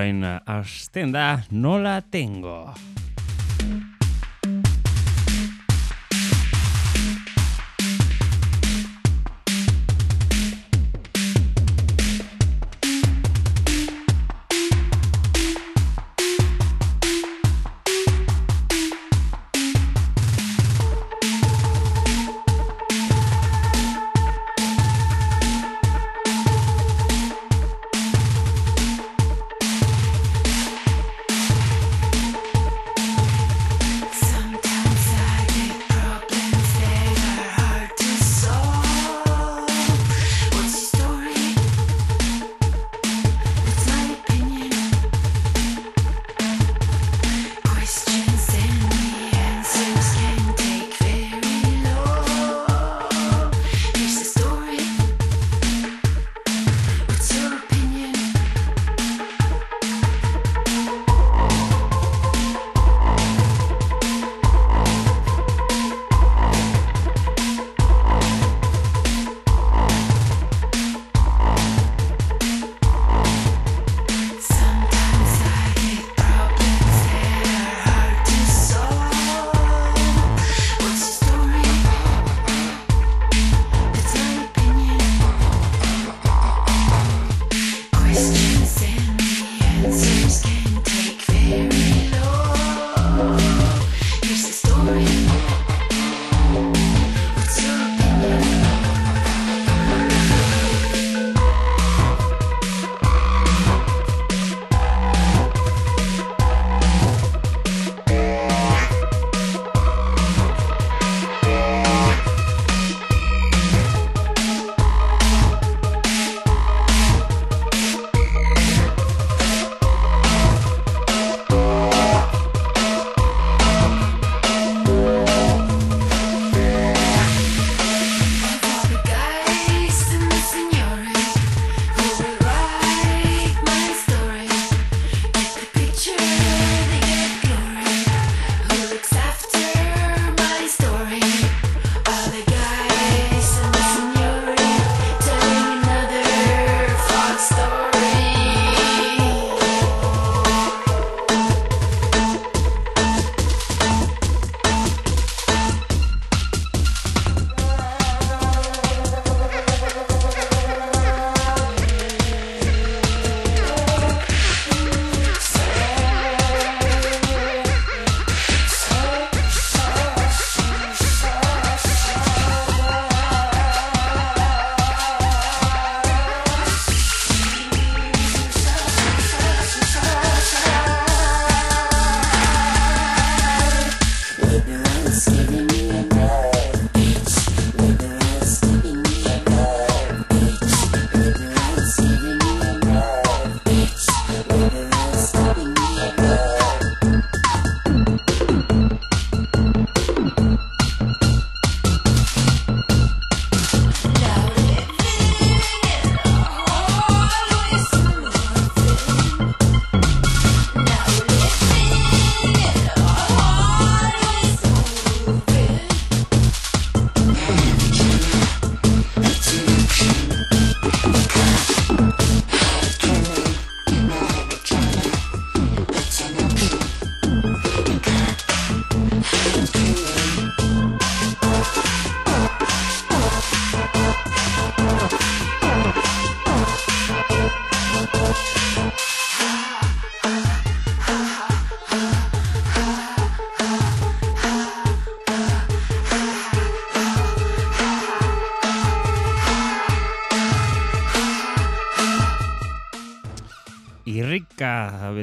Orain hasten da nola tengo.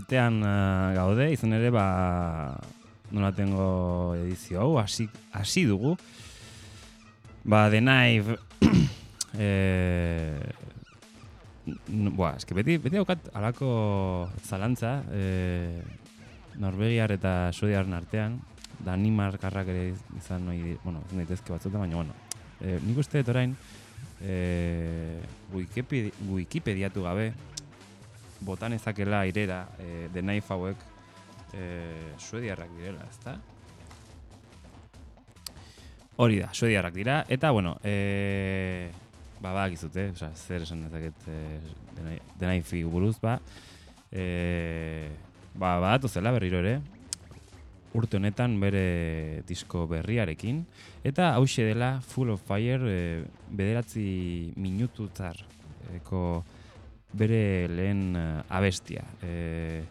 Betean uh, gaude, izan ere, ba, nola tengo edizio hau, hasi, hasi dugu. Ba, The Knife, eh, Boa, eske beti, beti aukat alako zalantza, eh, Norvegiar eta Suediaren artean, Danimarkarrak ere izan noi, bueno, izan daitezke batzuta, baina, bueno, eh, nik uste dut orain, eh, Wikipedi, Wikipediatu gabe, botan ezakela airera e, The Knife hauek e, suediarrak direla, ezta? Hori da, suediarrak dira, eta, bueno, e, ba, ba, gizute, oza, zer esan ezaket e, The Knife buruz, ba, E, ba, badatu zela berriro ere, urte honetan bere disko berriarekin, eta hause dela Full of Fire e, bederatzi minututar eko bere lehen uh, abestia. E,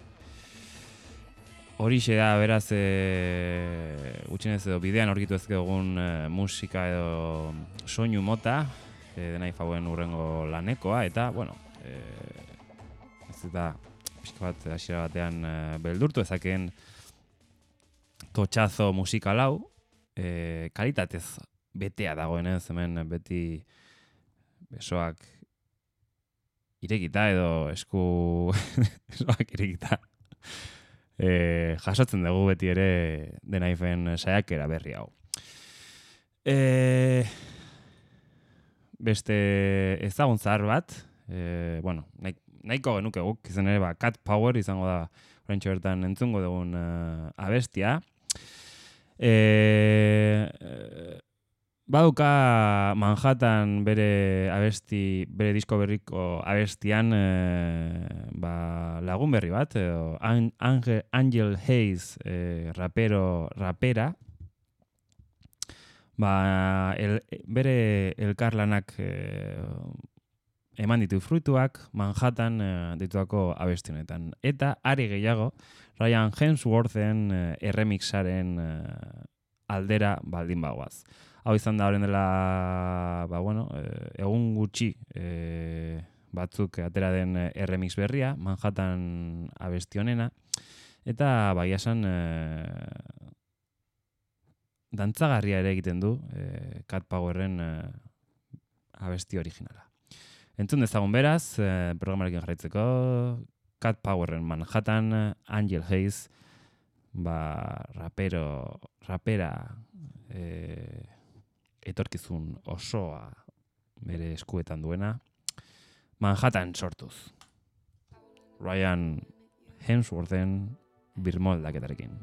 Horixe da, beraz, e, utxinez edo bidean aurkitu ez dugun e, musika edo soinu mota, e, denai fauen urrengo lanekoa, eta, bueno, e, ez da, pixka bat, hasiera batean e, beldurtu ezakeen totxazo musikalau, e, kalitatez betea dagoen ez, hemen beti besoak irekita edo esku besoak irekita e, jasotzen dugu beti ere denaifen saiakera berri hau. E, beste ezagun zahar bat, e, bueno, nahiko genuke guk, izan ere, ba, Cat Power izango da, horrentxo bertan entzungo dugun uh, abestia. E, Baduka Manhattan bere abesti, bere disko berriko abestian e, ba, lagun berri bat, edo Angel, Angel Hayes e, rapero, rapera, ba, el, bere elkarlanak e, eman ditu fruituak Manhattan e, dituako abestionetan. Eta ari gehiago, Ryan Hemsworthen e, erremixaren e, aldera baldin bagoaz hau izan da horren dela, ba, bueno, e, egun gutxi e, batzuk atera den erremix berria, Manhattan abestionena, eta bai esan e, dantzagarria ere egiten du e, Cat Powerren e, abesti originala. Entzun dezagun beraz, programarekin jarraitzeko, Cat Powerren Manhattan, Angel Hayes, ba, rapero, rapera, eh, etorkizun osoa bere eskuetan duena, Manhattan sortuz. Ryan Hemsworthen birmoldaketarekin.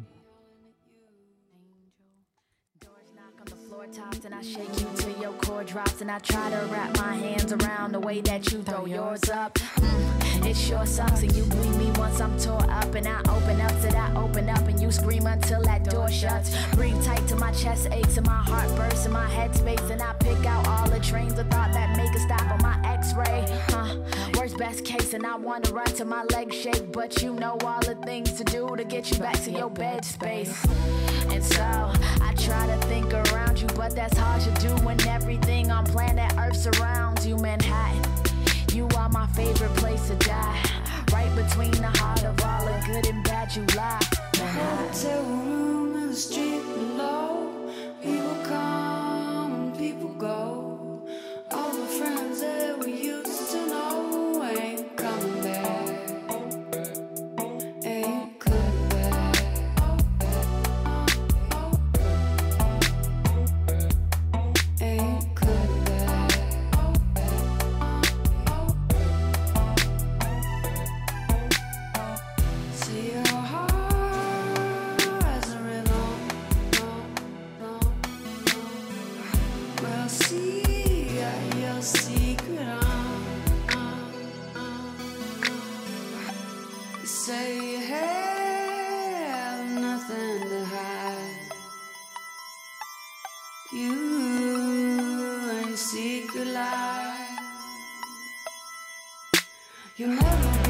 tops and I shake you till your core drops and I try to wrap my hands around the way that you throw yours up. Mm, it sure sucks and you bleed me once I'm tore up and I open up till I open up and you scream until that door shuts. Breathe tight till my chest aches and my heart bursts in my head space and I pick out all the trains of thought that make a stop on my x-ray. Huh? Worst best case and I wanna run till my legs shake but you know all the things to do to get you back to your bed space. And so I try to think around you but that's hard to do when everything on planet Earth surrounds you, Manhattan. You are my favorite place to die. Right between the heart of all the good and bad you lie. Manhattan. Hotel room in the street below. People come and people go. All the friends that we used you and seek the light. You never.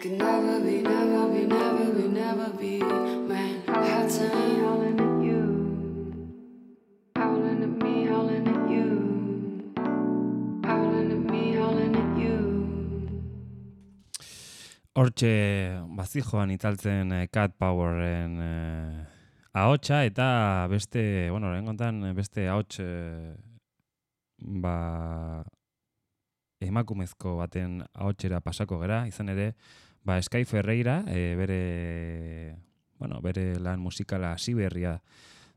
Could never be, never be, never be, never be my high time. Howling at you, howling at me, howling at you, howling at me, howling at you. Hortxe bazijoan itzaltzen eh, Cat Poweren eh, ahotsa eta beste, bueno, horrengontan beste ahots eh, ba, emakumezko baten ahotsera pasako gera, izan ere, ba Sky Ferreira, e, bere bueno, bere lan musikala hasi berria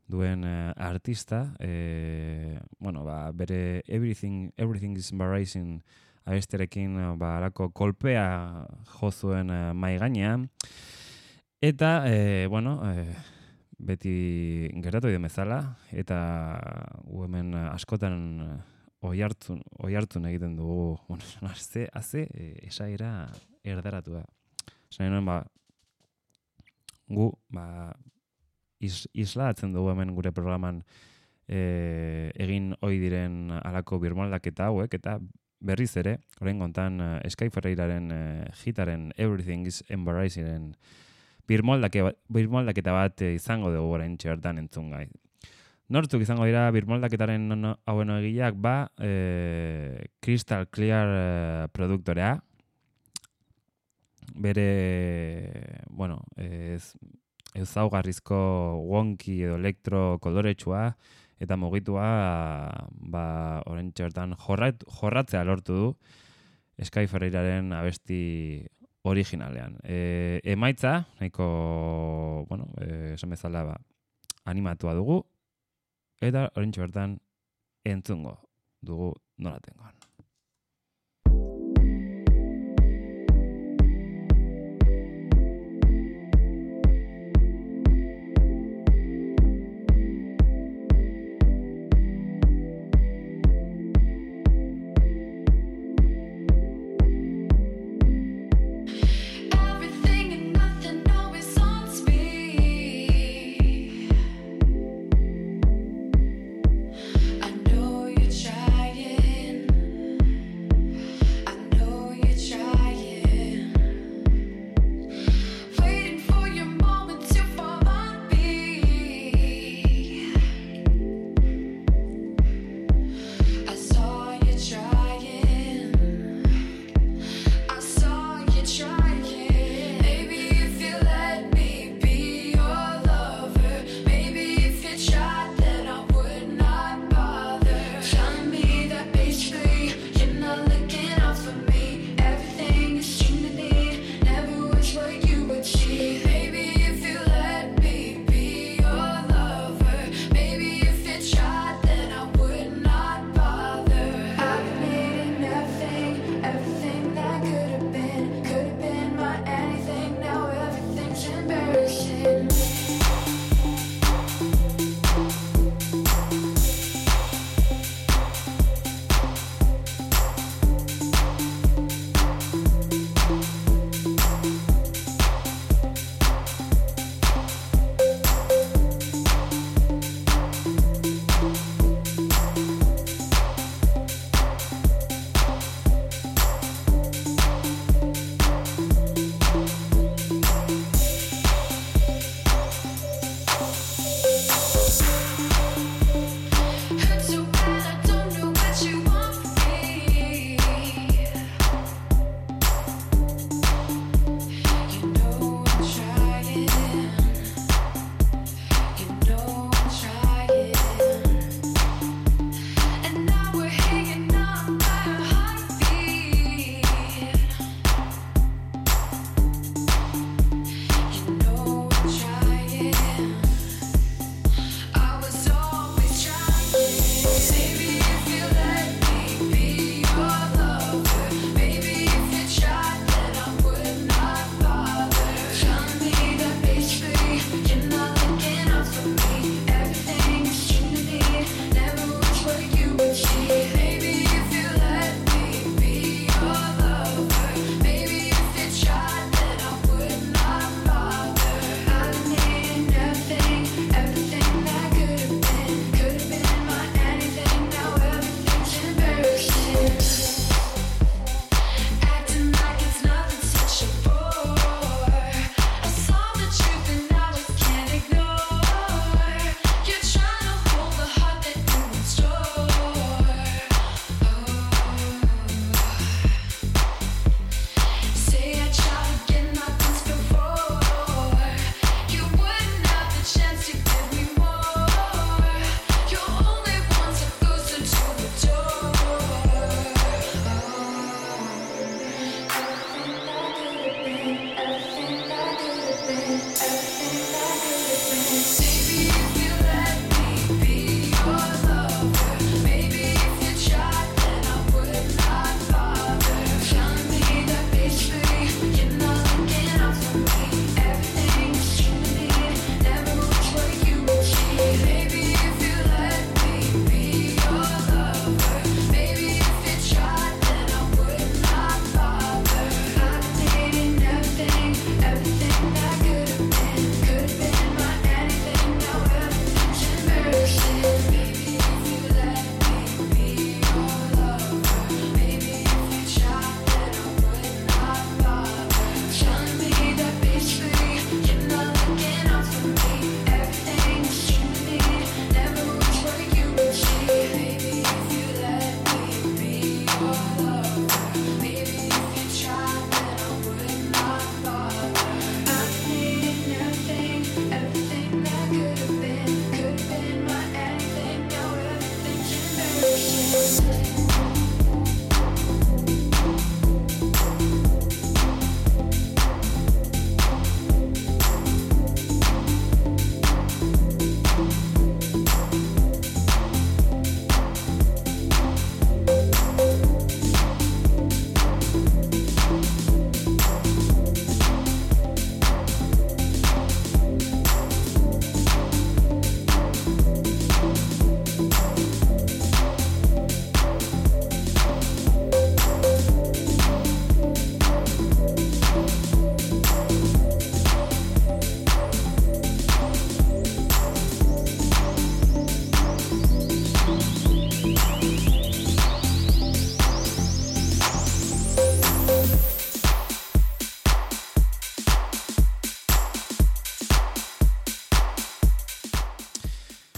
duen uh, artista, e, bueno, ba, bere Everything, Everything is Embarrassing abesterekin ba, alako kolpea jozuen uh, mai gainean. Eta, e, bueno, e, beti gertatu ide mezala, eta gu hemen askotan oi hartzun, oi hartzun egiten dugu, bueno, azte, azte, e, esaira erdaratua. Zain ba, gu, ba, is, islatzen dugu hemen gure programan e, egin ohi diren alako birmoldaketa hauek, eta berriz ere, orain gontan uh, Sky Ferreiraren uh, hitaren Everything is Embarrassing birmoldaketa bat izango dugu orain txertan entzun gai. Nortzuk izango dira birmoldaketaren hauen egileak, ba, e, Crystal Clear e, produktorea, bere, bueno, ez, ezaugarrizko wonki edo elektro koloretsua eta mugitua ba orain txertan jorrat, jorratzea lortu du Sky Ferreiraren abesti originalean. E, emaitza, nahiko, bueno, e, esan bezala ba, animatua dugu, eta orain txertan entzungo dugu nolatengoan.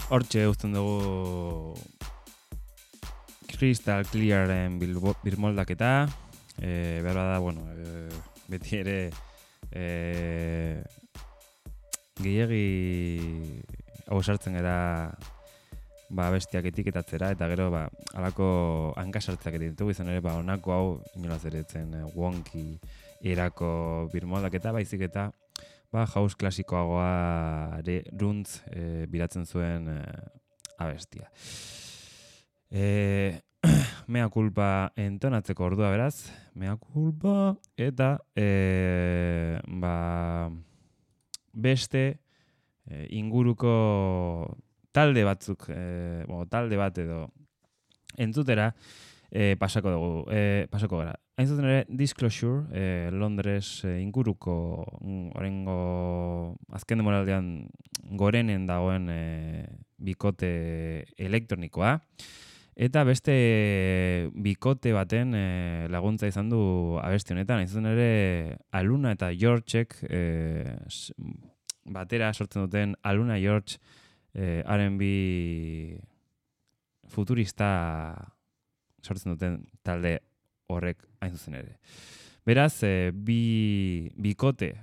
Hortxe uzten dugu Crystal Clearen birmoldaketa. E, behar da, bueno, e, beti ere e, gehiagi hau sartzen gara ba, bestiak etiketatzera, eta gero ba, alako hankasartzak ditugu izan ere, ba, onako hau inolaz ere wonki erako birmoldaketa, baizik eta ba, jauz klasikoagoa runtz e, biratzen zuen e, abestia. E, mea kulpa entonatzeko ordua beraz, mea kulpa eta e, ba, beste e, inguruko talde batzuk, e, bo, talde bat edo entzutera, e, pasako dugu, e, pasako gara. Hain zuten ere, Disclosure, e, Londres e, inguruko, mm, orengo, azken demoraldean, gorenen dagoen e, bikote elektronikoa. Eta beste bikote baten e, laguntza izan du abesti honetan, hain zuten ere, Aluna eta Georgek e, batera sortzen duten Aluna George e, R&B futurista sortzen duten talde horrek hain zuzen ere. Beraz, e, bi bikote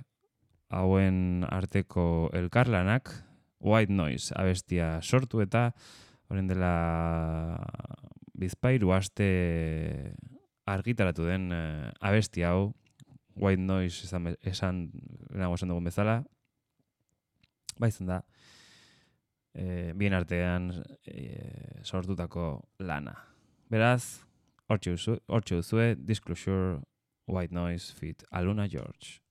hauen arteko elkarlanak, White Noise abestia sortu eta horren dela bizpairu aste argitaratu den e, abesti hau, White Noise esan, esan nago esan dugun bezala, baizen da, e, bien artean e, sortutako lana. Beraz, hortxe duzue, Disclosure, White Noise, Fit, Aluna George.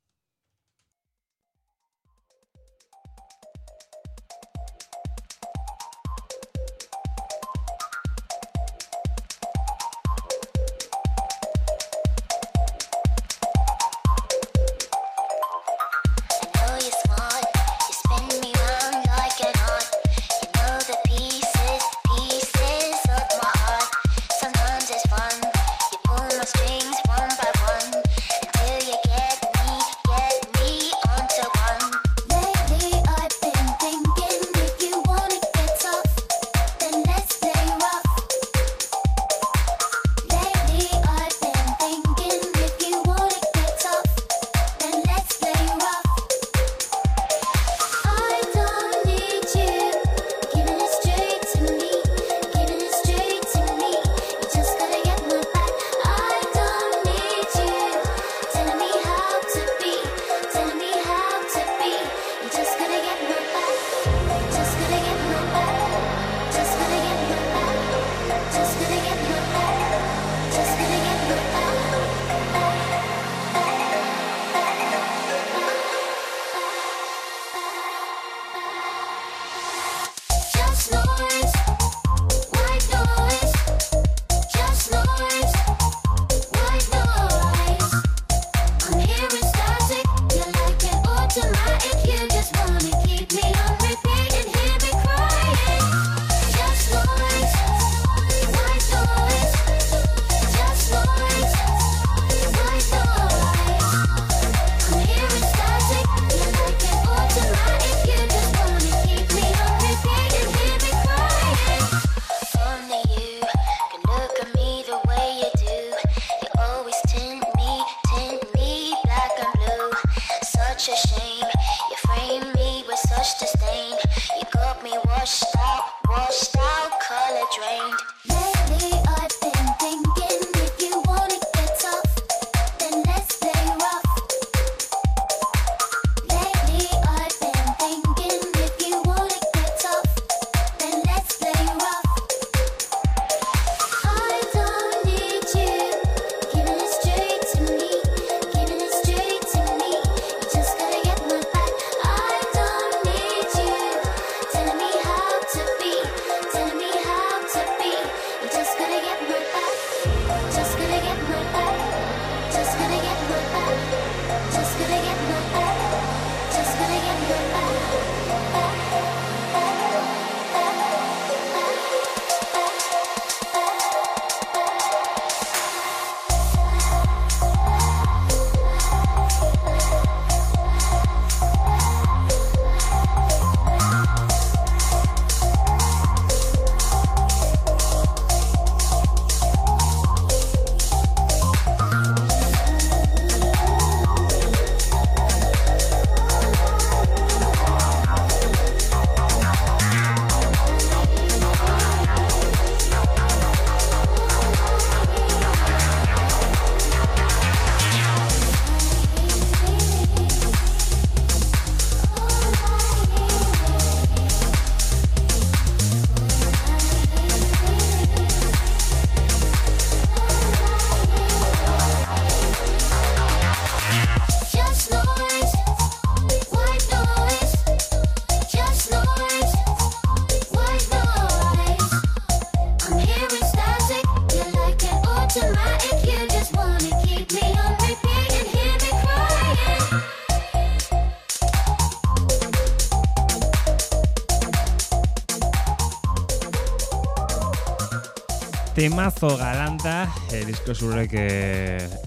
Temazo galanta, e, disko zurek e,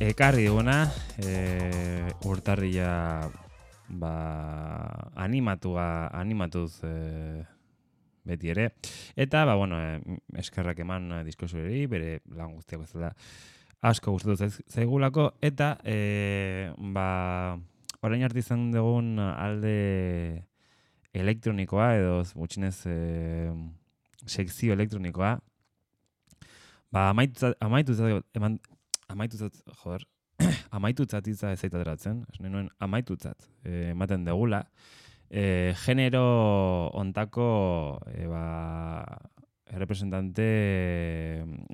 ekarri duguna, e, urtarria ba, animatua, animatuz e, beti ere. Eta, ba, bueno, e, eskerrak eman disko zureri, bere lan guztiak bezala asko gustatu zaigulako, eta, e, ba, orain arte izan dugun alde elektronikoa, edo gutxinez e, sekzio elektronikoa, Ba, amaitutzat, amaitutzat, eman, amaitutzat, joder, amaitutzat izan ez zaita deratzen, ez nuen amaitutzat, e, ematen degula, e, genero ontako, e, ba, representante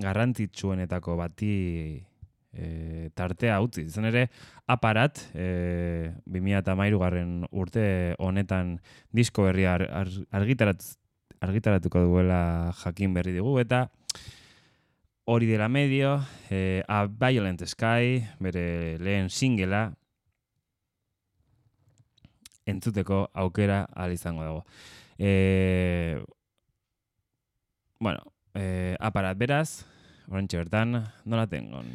garrantzitsuenetako bati e, tartea utzi. Izan ere, aparat, e, 2008 garren urte honetan disko berri ar, argitaratuko duela jakin berri dugu, eta hori dela medio, eh, A Violent Sky, bere lehen singela, entzuteko aukera al izango dago. Eh, bueno, eh, aparat beraz, orantxe bertan, nola tengon.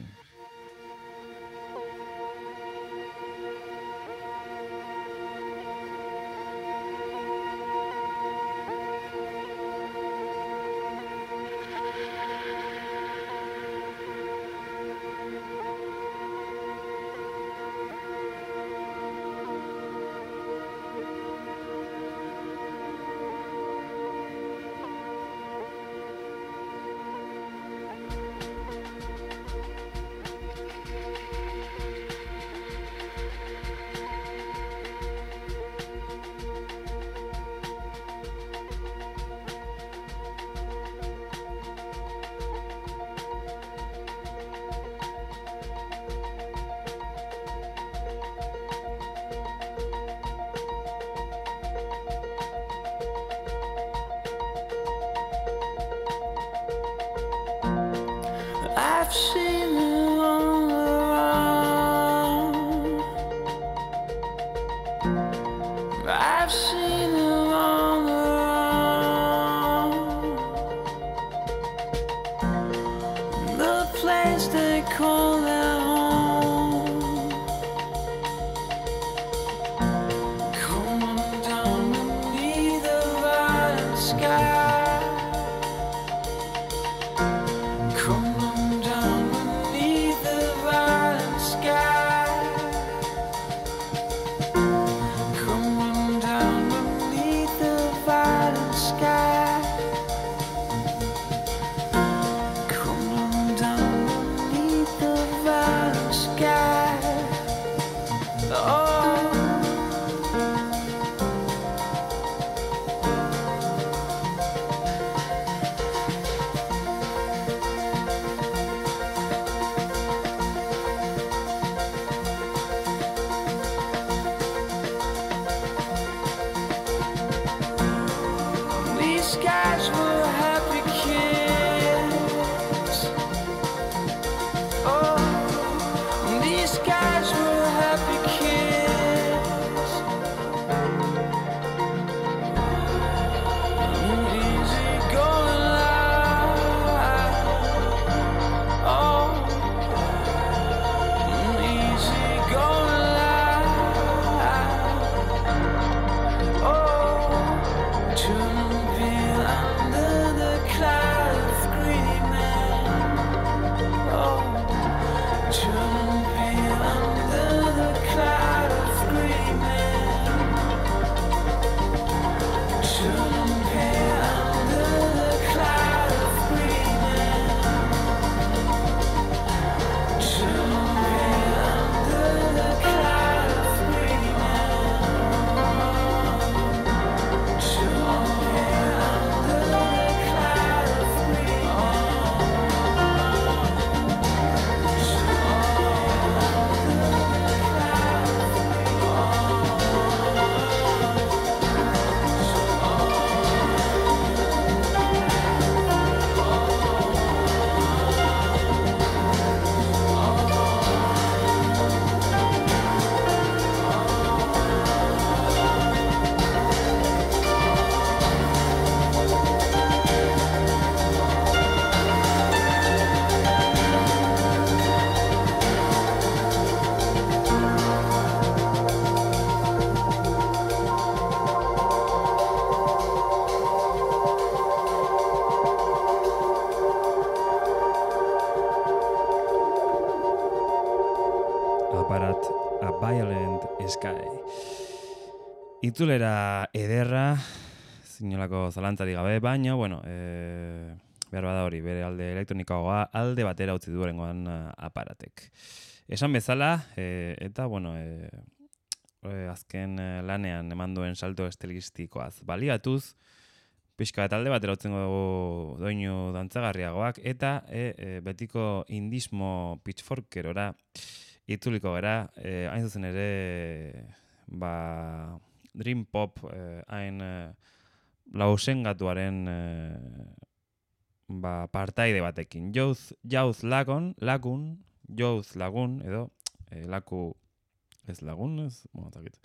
Itzulera ederra, zinolako zalantzari gabe, baina, bueno, e, behar bada hori, bere alde elektronikoa alde batera utzi duerengoan aparatek. Esan bezala, e, eta, bueno, e, azken lanean eman duen salto estilistikoaz baliatuz, pixka eta alde batera utzen dugu doinu dantzagarriagoak, eta e, e, betiko indismo pitchforkerora itzuliko gara, e, hain zuzen ere, ba, dream pop eh, hain eh, lausengatuaren eh, ba, partaide batekin. Jauz, jauz lagun, lagun, jauz lagun, edo eh, laku ez lagun, ez, bueno, takit.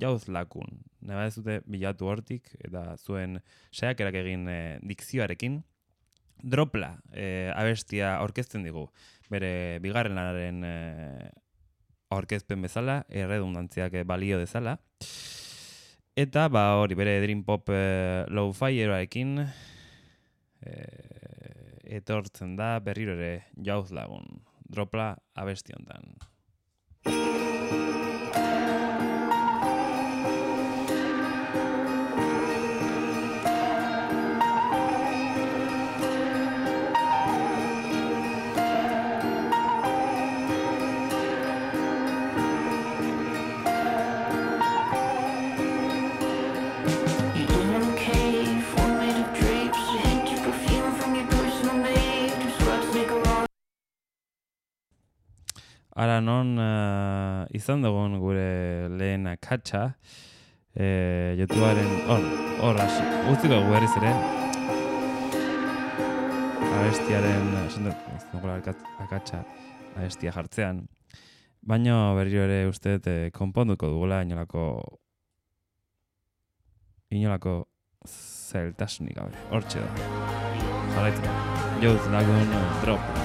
Jauz lakun. Neba ez dute bilatu hortik, eta zuen saiakerak egin eh, dikzioarekin. Dropla eh, abestia orkesten digu. Bere bigarren lanaren eh, orkezpen bezala, erredundantziak balio dezala. Eta ba hori bere Dream Pop e, Low Firearekin e, etortzen da berriro ere jauz lagun. Dropla abesti Ara non uh, izan dugun gure lehen akatsa, e, YouTubearen, hor, hor, utziko gu berriz ere, abestiaren, esan dut, akatsa abestia jartzean, baina berriro ere uste e, konponduko dugula inolako inolako zeltasunik gabe, hor txedo. Jarraitzen, jauz lagun drop.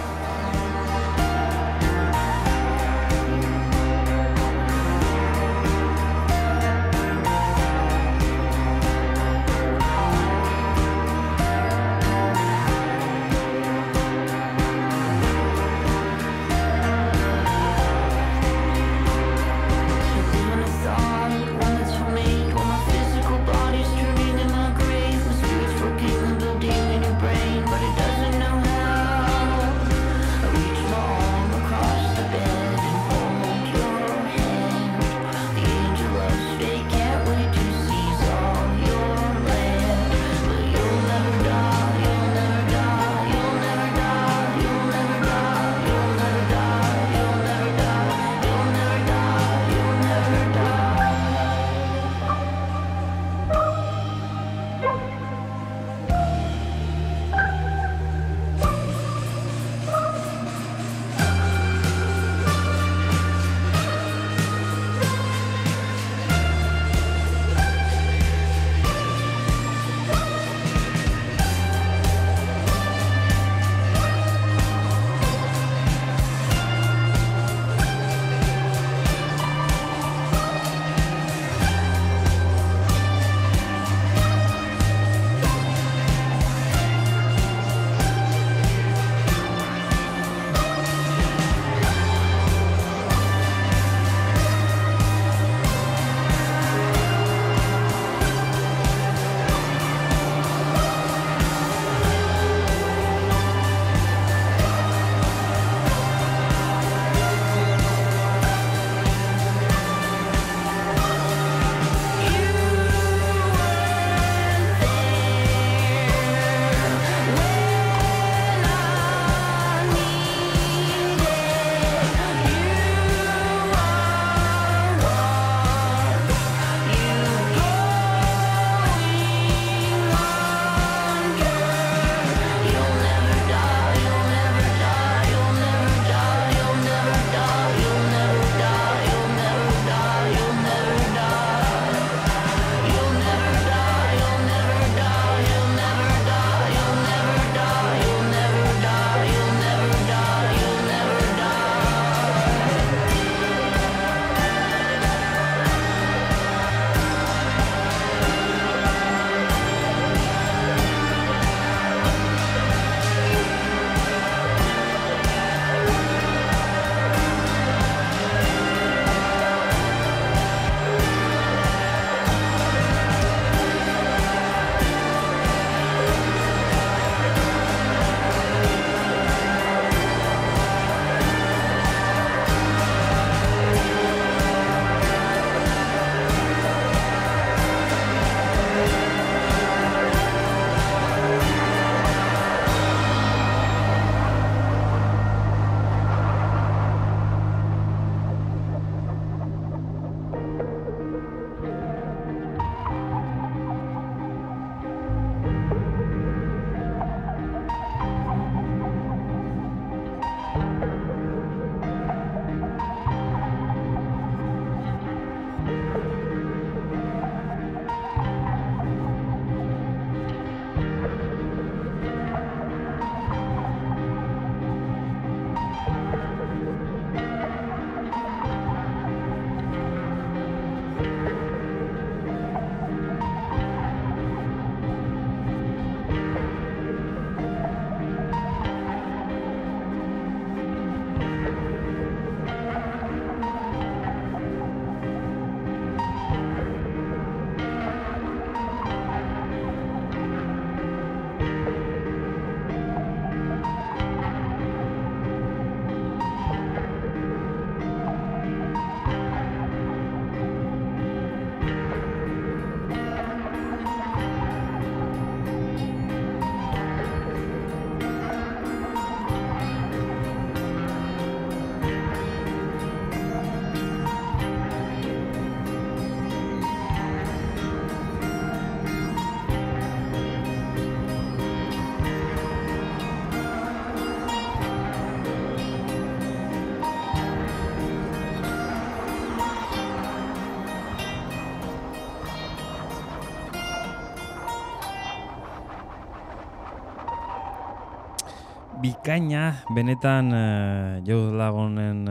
Bikaina, benetan uh, jo lagonen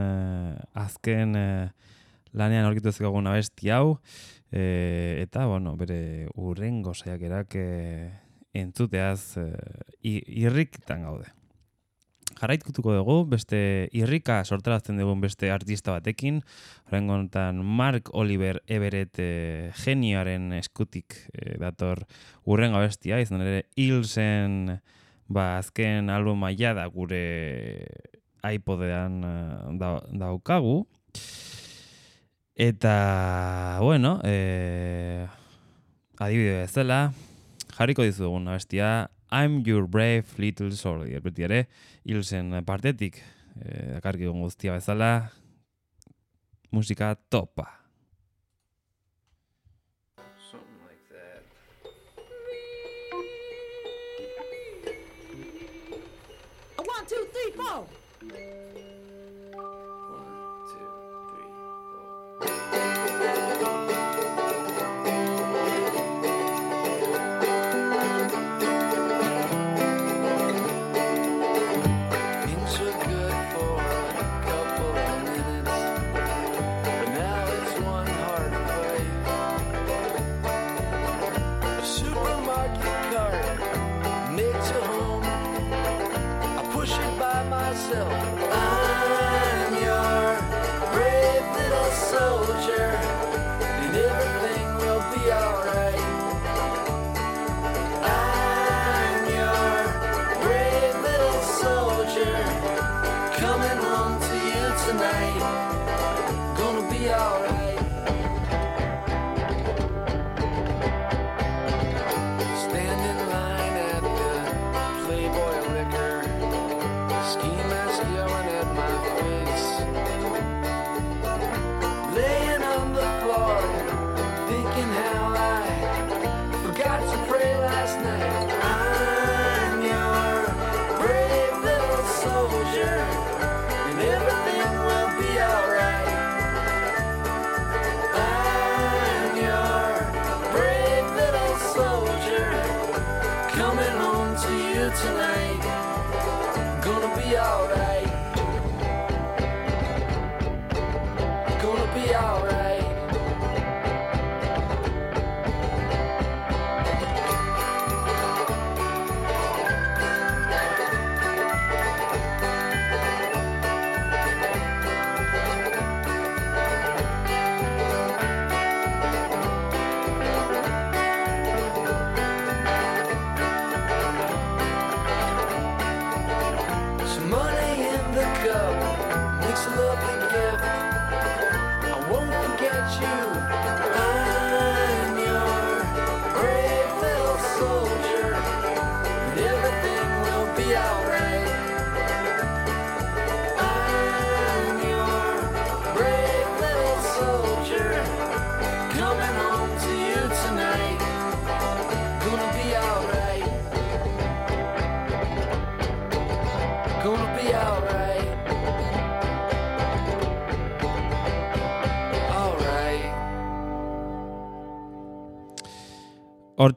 azken uh, lanean aurkitu ez abesti hau, eta, bueno, bere urrengo saiakerak uh, entzuteaz uh, irrikitan gaude. Jarraitkutuko dugu, beste irrika sortarazten dugun beste artista batekin, horrengo Mark Oliver Everett e, genioaren eskutik e, dator urrengo bestia, izan ere Ilsen ba, azken albuma da gure iPodean uh, daukagu. Eta, bueno, e, adibide bezala, jarriko dizugun abestia, I'm your brave little soldier. Beti ere, hilzen partetik, e, dakarki guztia bezala, musika topa.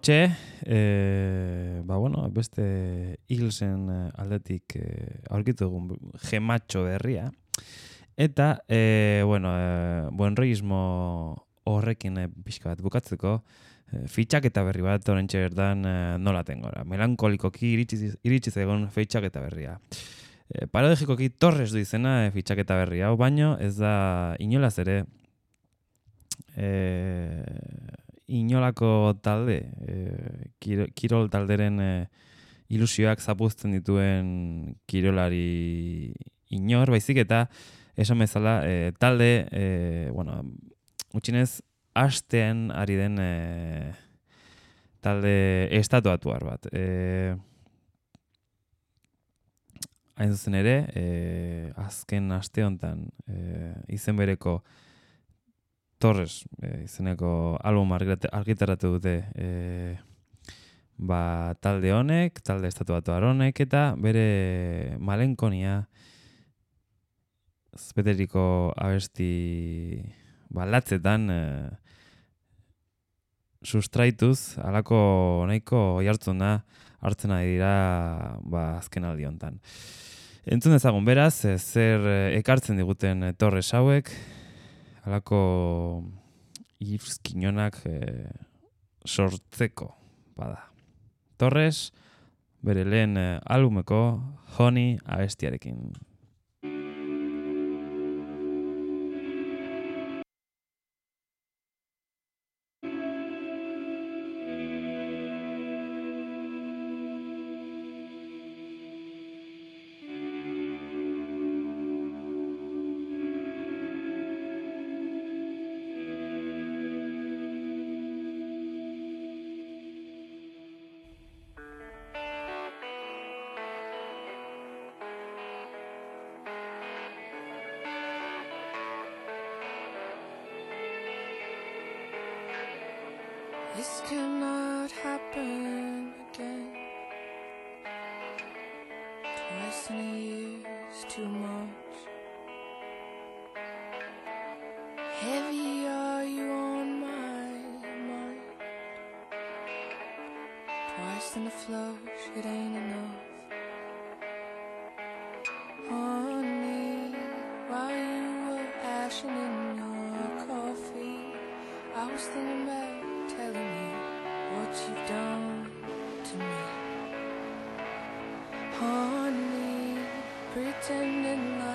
Hortxe, e, ba bueno, beste Eaglesen eh, aldetik e, aurkitu egun gematxo berria. Eta, e, bueno, e, buen roismo horrekin e, pixka bat bukatzeko, e, fitxak eta berri bat orentxe berdan e, nola tengora. Melankolikoki iritsiz, iritsiz egon fitxak eta berria. E, paradogikoki torres du izena e, fitxak eta berria, baino ez da inolaz ere e, inolako talde, e, kirol talderen e, ilusioak zapuzten dituen kirolari inor, baizik eta esan bezala e, talde, e, bueno, utxinez, hastean ari den e, talde estatuatuar bat. E, hain zuzen ere, e, azken aste honetan e, izen bereko Torres e, izeneko album argitaratu dute e, ba, talde honek, talde estatuatu honek eta bere malenkonia zbeteriko abesti ba, latzetan e, sustraituz halako nahiko jartzuna hartzen ari dira ba, azken aldi hontan. Entzun dezagun beraz, zer ekartzen diguten Torres hauek, alako irskinonak e, eh, sortzeko bada. Torres bere lehen eh, albumeko Honey abestiarekin. Honey abestiarekin. cannot happen again. Twice in a year is too much. Heavy are you on my mind. Twice in a flush, it ain't enough. Honey, while you were ashing in your coffee, I was thinking. in the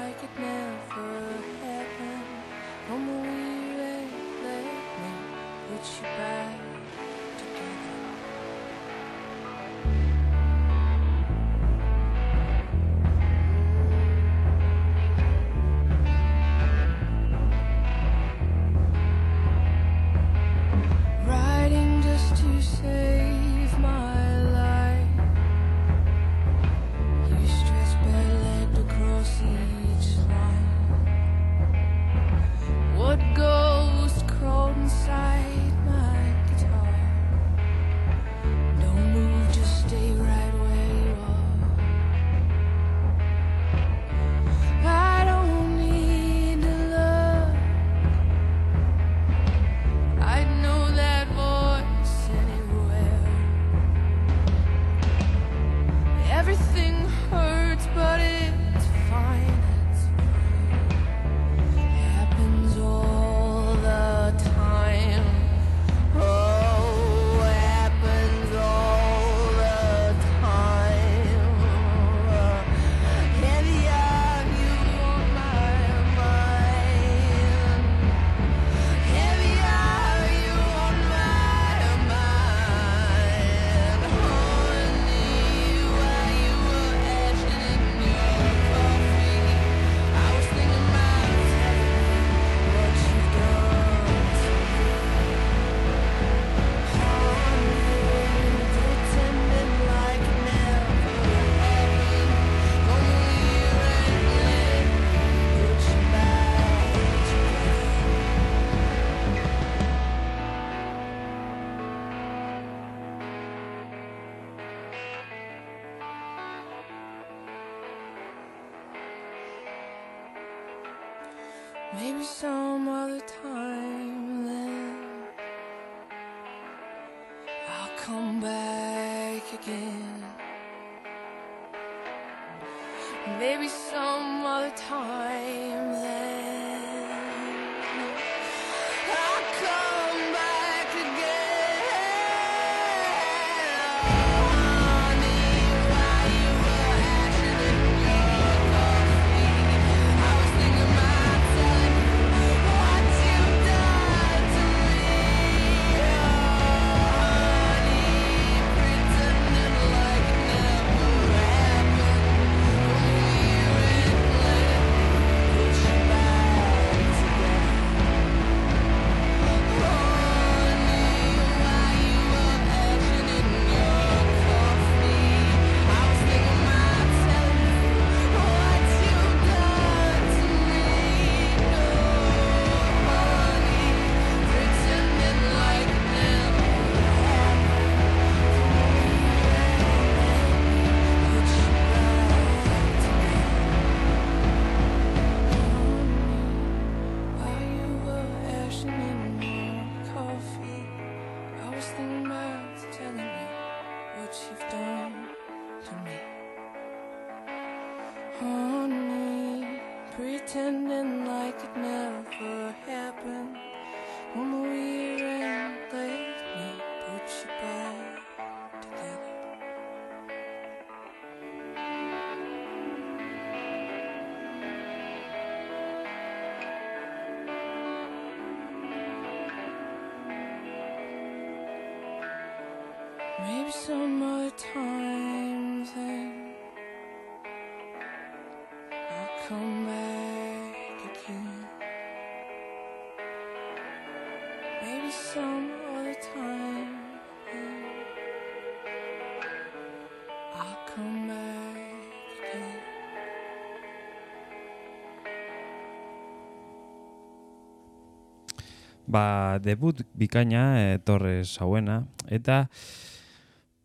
Ba, debut bikaina e, Torres hauena, eta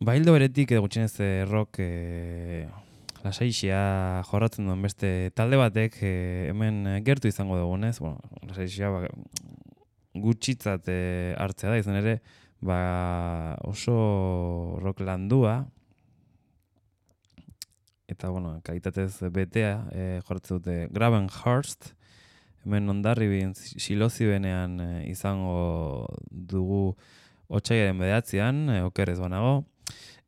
baildo beretik edo gutxienez eh, rock e, lasaixia jorratzen duen beste talde batek e, hemen eh, gertu izango dugunez, bueno, lasaixia ba, gutxitzat e, hartzea da, izan ere, ba, oso rock landua, eta, bueno, kalitatez betea, e, jorratzen dute Gravenhurst, hemen ondarribin silozi benean e, izango dugu otxaiaren bedatzean, e, okerrez banago.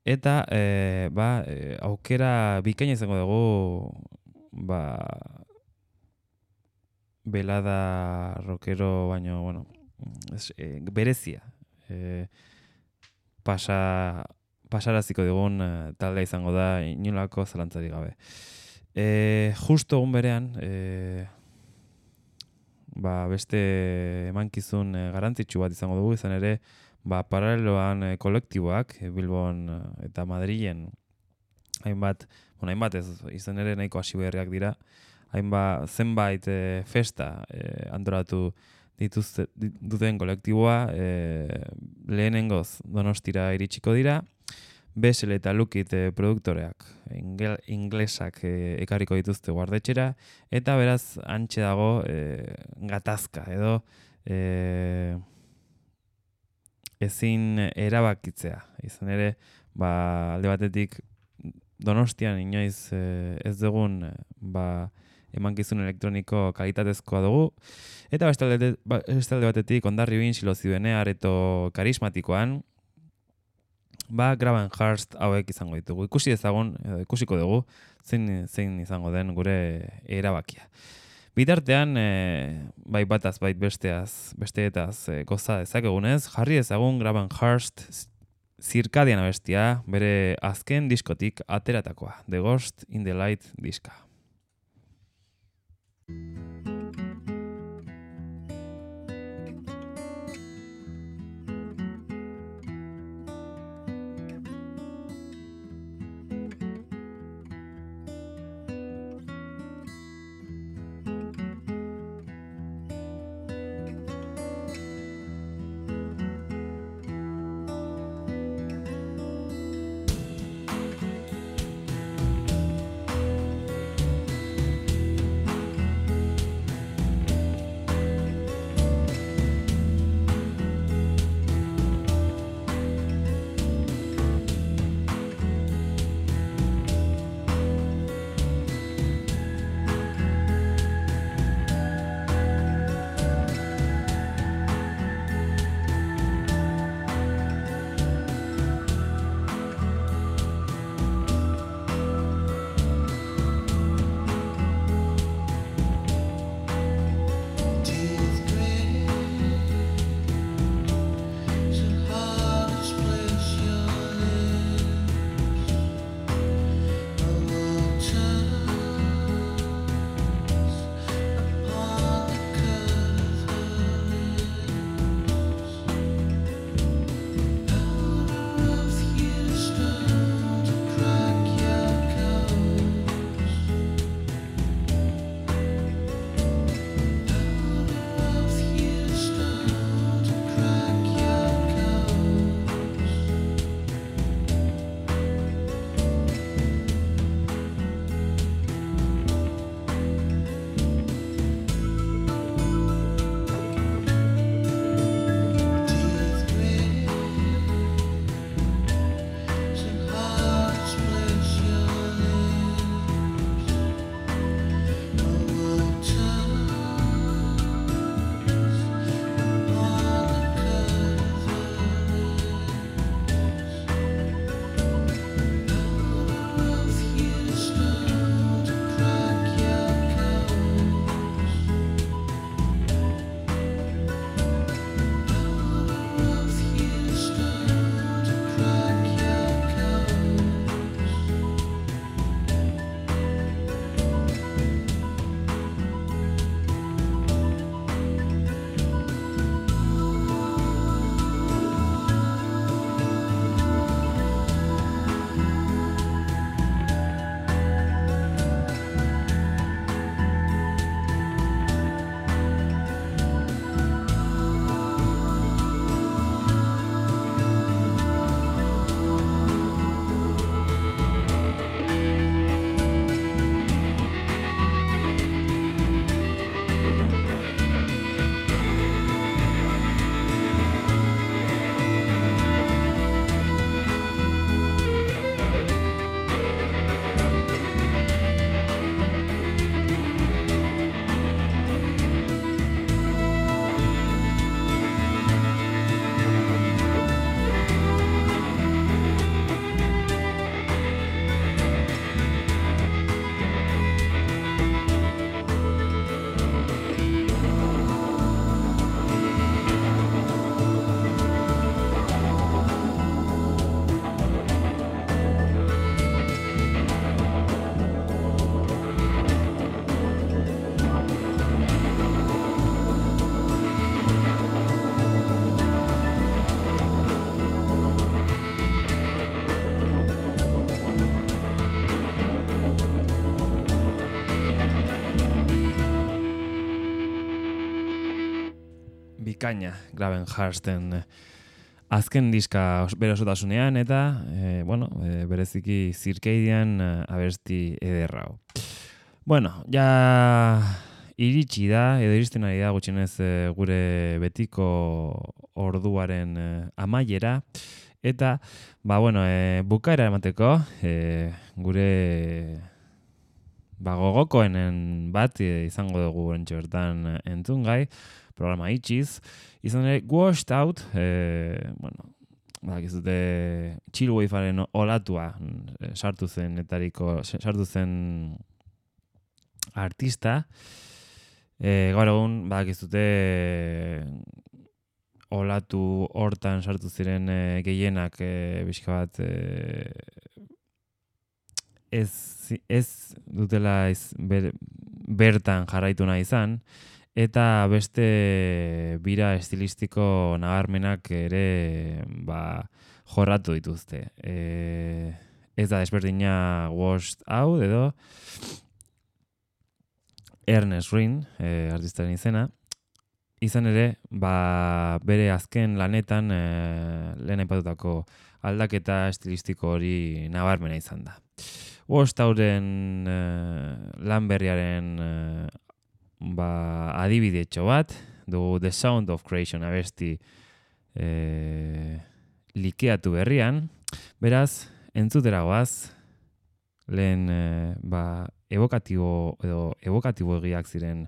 Eta, e, ba, e, aukera bikaina izango dugu, ba, belada rockero, baino, bueno, es, e, berezia. E, pasa, pasaraziko digun e, izango da inolako zalantzarik gabe. E, justo egun berean, e, ba, beste emankizun e, garantzitsu bat izango dugu, izan ere, ba, paraleloan e, kolektiboak, e, Bilbon eta Madrilen, hainbat, bueno, hainbat ez, izan ere nahiko hasi beharriak dira, hainbat zenbait e, festa e, dituzte, dit- duten kolektiboa, e, lehenengoz donostira iritsiko dira, Besel eta Lukit e, produktoreak, ingel, inglesak e, ekarriko dituzte guardetxera, eta beraz antxe dago e, gatazka edo e, ezin erabakitzea. Izan ere, ba, alde batetik donostian inoiz e, ez dugun ba, emankizun elektroniko kalitatezkoa dugu, eta beste alde, ba, beste batetik ondarribin silozibene areto karismatikoan, ba, Gravenhurst hauek izango ditugu. Ikusi ezagun, edo ikusiko dugu, zein, zein izango den gure erabakia. Bitartean, e, bai bataz, bai besteaz, besteetaz e, goza dezakegunez, jarri ezagun Gravenhurst zirkadian abestia, bere azken diskotik ateratakoa, The Ghost in the Light diska. Bikaina graben jarsten azken diska bere osotasunean eta e, bueno, e, bereziki zirkeidian e, abesti ederra hau. Bueno, ja iritsi da, edo iristen ari da gutxienez e, gure betiko orduaren e, amaiera, eta, ba, bueno, e, bukaera emateko, e, gure ba, gogokoenen bat izango dugu orentxe bertan e, entzungai, programa itxiz, izan ere, washed out, e, bueno, ba, dute chillwave-aren olatua e, sartu zen etariko, sartu zen artista, e, gaur egun, badakizute olatu hortan sartu ziren e, gehienak e, bizka bat e, ez, ez dutela iz, ber, bertan jarraitu nahi izan, eta beste bira estilistiko nabarmenak ere ba, jorratu dituzte. E, ez da desberdina washed out edo Ernest Rin, e, artistaren izena, izan ere, ba, bere azken lanetan e, lehen aipatutako aldaketa estilistiko hori nabarmena izan da. Wostauren e, lan berriaren e, ba, adibidetxo bat, dugu The Sound of Creation abesti e, likeatu berrian, beraz, entzutera goaz, lehen e, ba, evokatibo edo evokatibo egiak ziren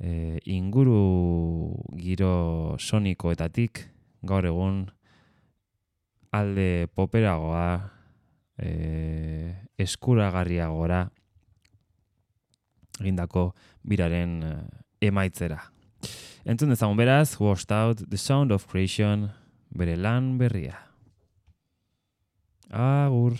e, inguru giro sonikoetatik gaur egun alde poperagoa e, eskuragarriagora egindako biraren e, emaitzera. Entzun dezagun beraz, Washed Out, The Sound of Creation, bere lan berria. Agur.